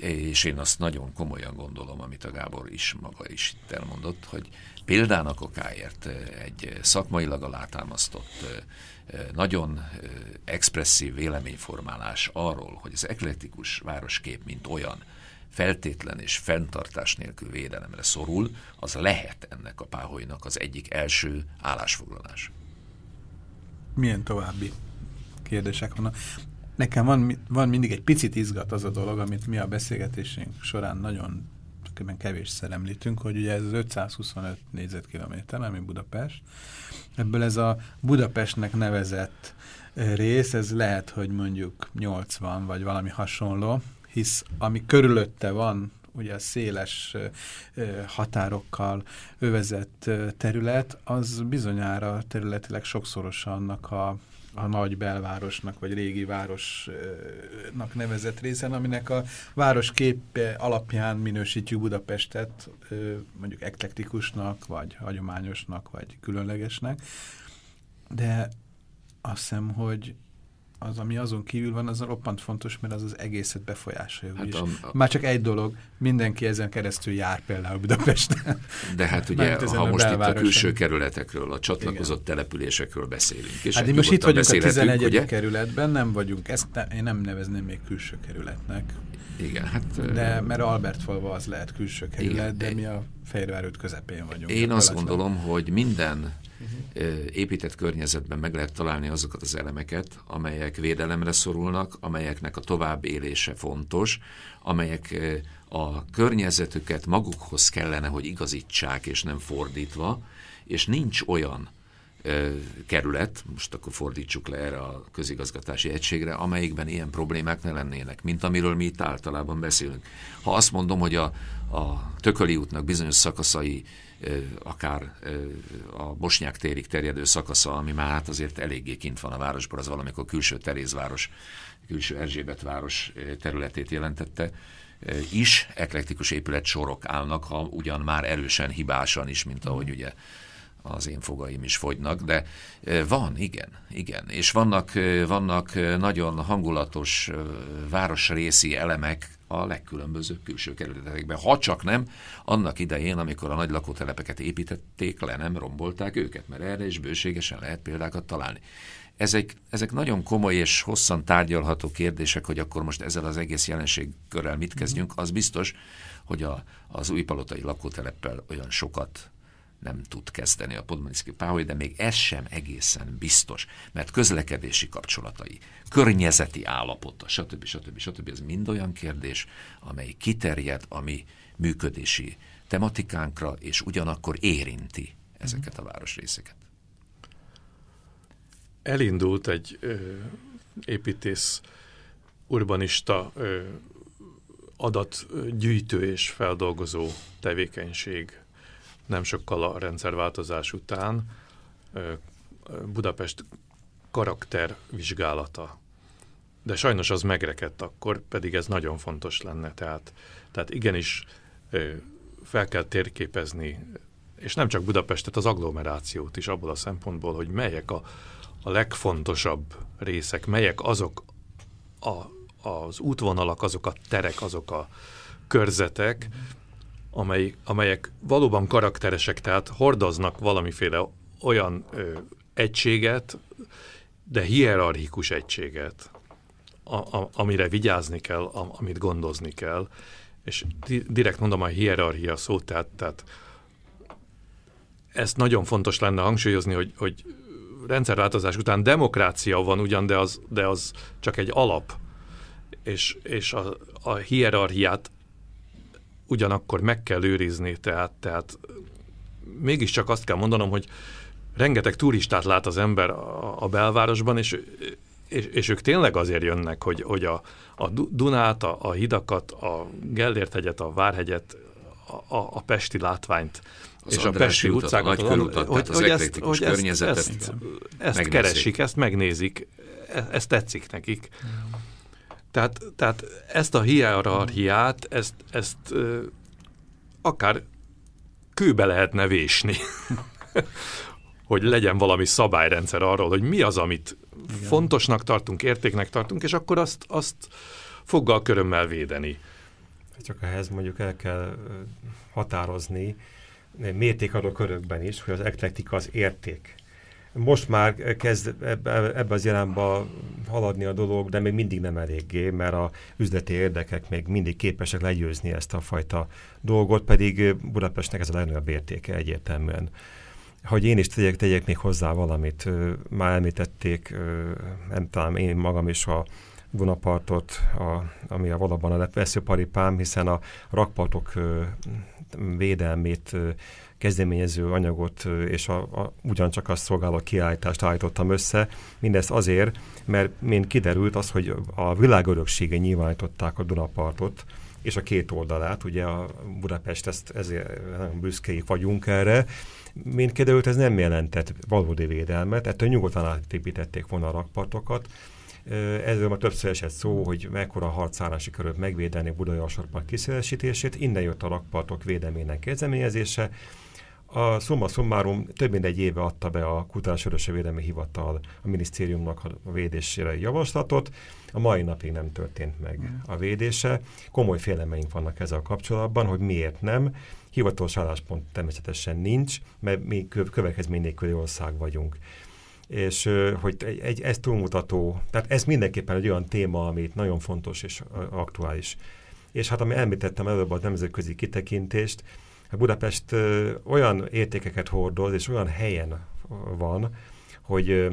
és én azt nagyon komolyan gondolom, amit a Gábor is maga is itt elmondott, hogy példának okáért egy szakmailag alátámasztott, nagyon expresszív véleményformálás arról, hogy az eklektikus városkép, mint olyan, feltétlen és fenntartás nélkül védelemre szorul, az lehet ennek a páholynak az egyik első állásfoglalás. Milyen további kérdések vannak? Nekem van, van mindig egy picit izgat az a dolog, amit mi a beszélgetésünk során nagyon kevésszer említünk, hogy ugye ez az 525 négyzetkilométer, ami Budapest. Ebből ez a Budapestnek nevezett rész, ez lehet, hogy mondjuk 80 vagy valami hasonló, hisz ami körülötte van, ugye a széles határokkal övezett terület, az bizonyára területileg sokszorosan annak a a nagy belvárosnak, vagy régi városnak nevezett részen, aminek a városkép alapján minősítjük Budapestet mondjuk eklektikusnak, vagy hagyományosnak, vagy különlegesnek. De azt hiszem, hogy az, ami azon kívül van, az roppant fontos, mert az az egészet befolyásolja. Hát a, a, Már csak egy dolog, mindenki ezen keresztül jár például Budapesten. De hát ugye, ha most itt a külső kerületekről, a csatlakozott Igen. településekről beszélünk. És hát most itt vagyunk a 11. Ugye? kerületben, nem vagyunk, ezt ne, én nem nevezném még külső kerületnek. Igen, hát... De, mert Albertfalva az lehet külső kerület, igen, de mi a Fehérvár közepén vagyunk. Én azt gondolom, hogy minden épített környezetben meg lehet találni azokat az elemeket, amelyek védelemre szorulnak, amelyeknek a tovább élése fontos, amelyek a környezetüket magukhoz kellene, hogy igazítsák, és nem fordítva, és nincs olyan kerület, most akkor fordítsuk le erre a közigazgatási egységre, amelyikben ilyen problémák ne lennének, mint amiről mi itt általában beszélünk. Ha azt mondom, hogy a, a Tököli útnak bizonyos szakaszai akár a Bosnyák térig terjedő szakasza, ami már hát azért eléggé kint van a városban, az valamikor külső Terézváros, külső Erzsébet város területét jelentette, is eklektikus épület sorok állnak, ha ugyan már erősen hibásan is, mint ahogy ugye az én fogaim is fogynak, de van, igen, igen. És vannak, vannak nagyon hangulatos városrészi elemek a legkülönbözőbb külső kerületekben. Ha csak nem, annak idején, amikor a nagy lakótelepeket építették, le nem rombolták őket, mert erre is bőségesen lehet példákat találni. Ezek, ezek nagyon komoly és hosszan tárgyalható kérdések, hogy akkor most ezzel az egész jelenségkörrel mit kezdjünk. Az biztos, hogy a, az újpalotai lakóteleppel olyan sokat nem tud kezdeni a Podmaniszki Páholy, de még ez sem egészen biztos, mert közlekedési kapcsolatai, környezeti állapota, stb. stb. stb. ez mind olyan kérdés, amely kiterjed a mi működési tematikánkra, és ugyanakkor érinti ezeket a városrészeket. Elindult egy ö, építész urbanista ö, adatgyűjtő és feldolgozó tevékenység nem sokkal a rendszerváltozás után Budapest karaktervizsgálata. De sajnos az megrekedt akkor, pedig ez nagyon fontos lenne. Tehát, tehát igenis fel kell térképezni, és nem csak Budapestet, az agglomerációt is abból a szempontból, hogy melyek a, a legfontosabb részek, melyek azok a, az útvonalak, azok a terek, azok a körzetek, amely, amelyek valóban karakteresek, tehát hordoznak valamiféle olyan ö, egységet, de hierarchikus egységet, a, a, amire vigyázni kell, a, amit gondozni kell. És di, direkt mondom a hierarchia szót, tehát, tehát ezt nagyon fontos lenne hangsúlyozni, hogy, hogy rendszerváltozás után demokrácia van ugyan, de az, de az csak egy alap, és, és a, a hierarchiát ugyanakkor meg kell őrizni, tehát, tehát mégiscsak azt kell mondanom, hogy rengeteg turistát lát az ember a, a belvárosban, és, és, és ők tényleg azért jönnek, hogy, hogy a, a Dunát, a, a hidakat, a Gellért-hegyet, a Várhegyet, a, a, a pesti látványt, az és a Pesti utcákat, a hogy, hogy, hogy, ezt, hogy ezt, ezt, ezt keresik, ezt megnézik, e, ezt tetszik nekik. Tehát, tehát ezt a hierarchiát, ezt, ezt ö, akár kőbe lehetne vésni, hogy legyen valami szabályrendszer arról, hogy mi az, amit Igen. fontosnak tartunk, értéknek tartunk, és akkor azt, azt foggal körömmel védeni. Csak ehhez mondjuk el kell határozni mértékadó körökben is, hogy az eklektika az érték. Most már kezd ebbe, az irányba haladni a dolog, de még mindig nem eléggé, mert a üzleti érdekek még mindig képesek legyőzni ezt a fajta dolgot, pedig Budapestnek ez a legnagyobb értéke egyértelműen. Hogy én is tegyek, tegyek még hozzá valamit, már említették, nem talán én magam is a Dunapartot, a, ami a valóban a veszőparipám, hiszen a rakpartok védelmét kezdeményező anyagot és a, a, ugyancsak a szolgáló kiállítást állítottam össze. Mindezt azért, mert mint kiderült az, hogy a világöröksége nyilvánították a Dunapartot, és a két oldalát, ugye a Budapest, ezt, ezért nagyon büszkék vagyunk erre, mint kiderült, ez nem jelentett valódi védelmet, ettől nyugodtan átépítették volna a rakpartokat, Ezzel már többször esett szó, hogy mekkora harcállási körök megvédeni Budai alsópark kiszélesítését, innen jött a rakpartok védelmének kezdeményezése. A Summa Summarum több mint egy éve adta be a Kutatás Védelmi Hivatal a minisztériumnak a védésére javaslatot. A mai napig nem történt meg a védése. Komoly félemeink vannak ezzel kapcsolatban, hogy miért nem. Hivatalos álláspont természetesen nincs, mert mi következmény nélküli ország vagyunk és hogy egy, egy, ez túlmutató, tehát ez mindenképpen egy olyan téma, ami nagyon fontos és aktuális. És hát ami említettem előbb a nemzetközi kitekintést, a Budapest olyan értékeket hordoz, és olyan helyen van, hogy ö,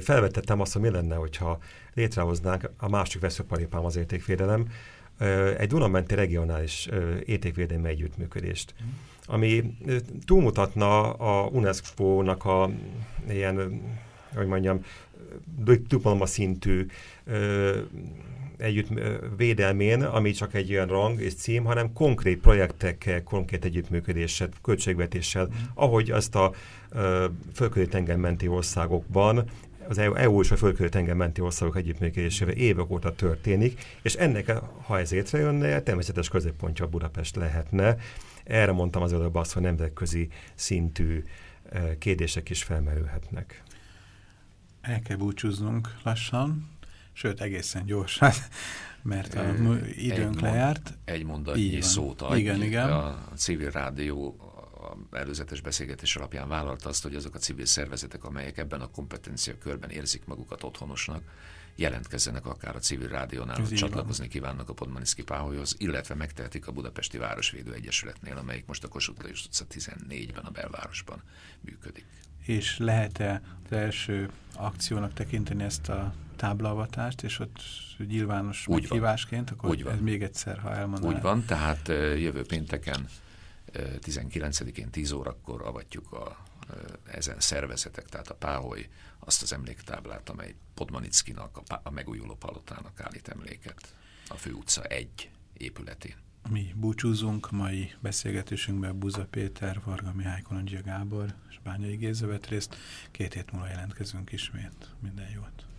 felvetettem azt, hogy mi lenne, hogyha létrehoznánk a másik veszőparipám az értékvédelem, egy Dunamenti regionális értékvédelmi együttműködést. Mm ami túlmutatna a UNESCO-nak a ilyen, hogy mondjam, diploma szintű ö, együtt védelmén, ami csak egy olyan rang és cím, hanem konkrét projektekkel, konkrét együttműködéssel, költségvetéssel, mm. ahogy azt a földközi tengermenti országokban az EU és a földközi tengermenti országok együttműködésével évek óta történik, és ennek, ha ez létrejönne, természetes középpontja Budapest lehetne. Erre mondtam az előbb azt, hogy nemzetközi szintű kérdések is felmerülhetnek. El kell búcsúznunk lassan, sőt egészen gyorsan, mert a időnk egy lejárt. Egy mondatnyi szót adj. Igen, igen. A civil rádió előzetes beszélgetés alapján vállalta azt, hogy azok a civil szervezetek, amelyek ebben a kompetencia körben érzik magukat otthonosnak, jelentkezzenek akár a civil rádiónál, hogy csatlakozni kívánnak a Podmaniszki Páholyhoz, illetve megtehetik a Budapesti Városvédő Egyesületnél, amelyik most a Kossuth Lajos utca 14-ben a belvárosban működik. És lehet-e az első akciónak tekinteni ezt a táblavatást, és ott nyilvános Úgy meghívásként, akkor Úgy van. ez még egyszer, ha elmondanám. Úgy van, tehát jövő pénteken 19-én 10 órakor avatjuk a ezen szervezetek, tehát a Páholy azt az emléktáblát, amely Podmanickinak, a, a megújuló palotának állít emléket a főutca egy épületén. Mi búcsúzunk mai beszélgetésünkben Buza Péter, Varga Mihály Kolondzsia Gábor és Bányai Géza részt. Két hét múlva jelentkezünk ismét. Minden jót!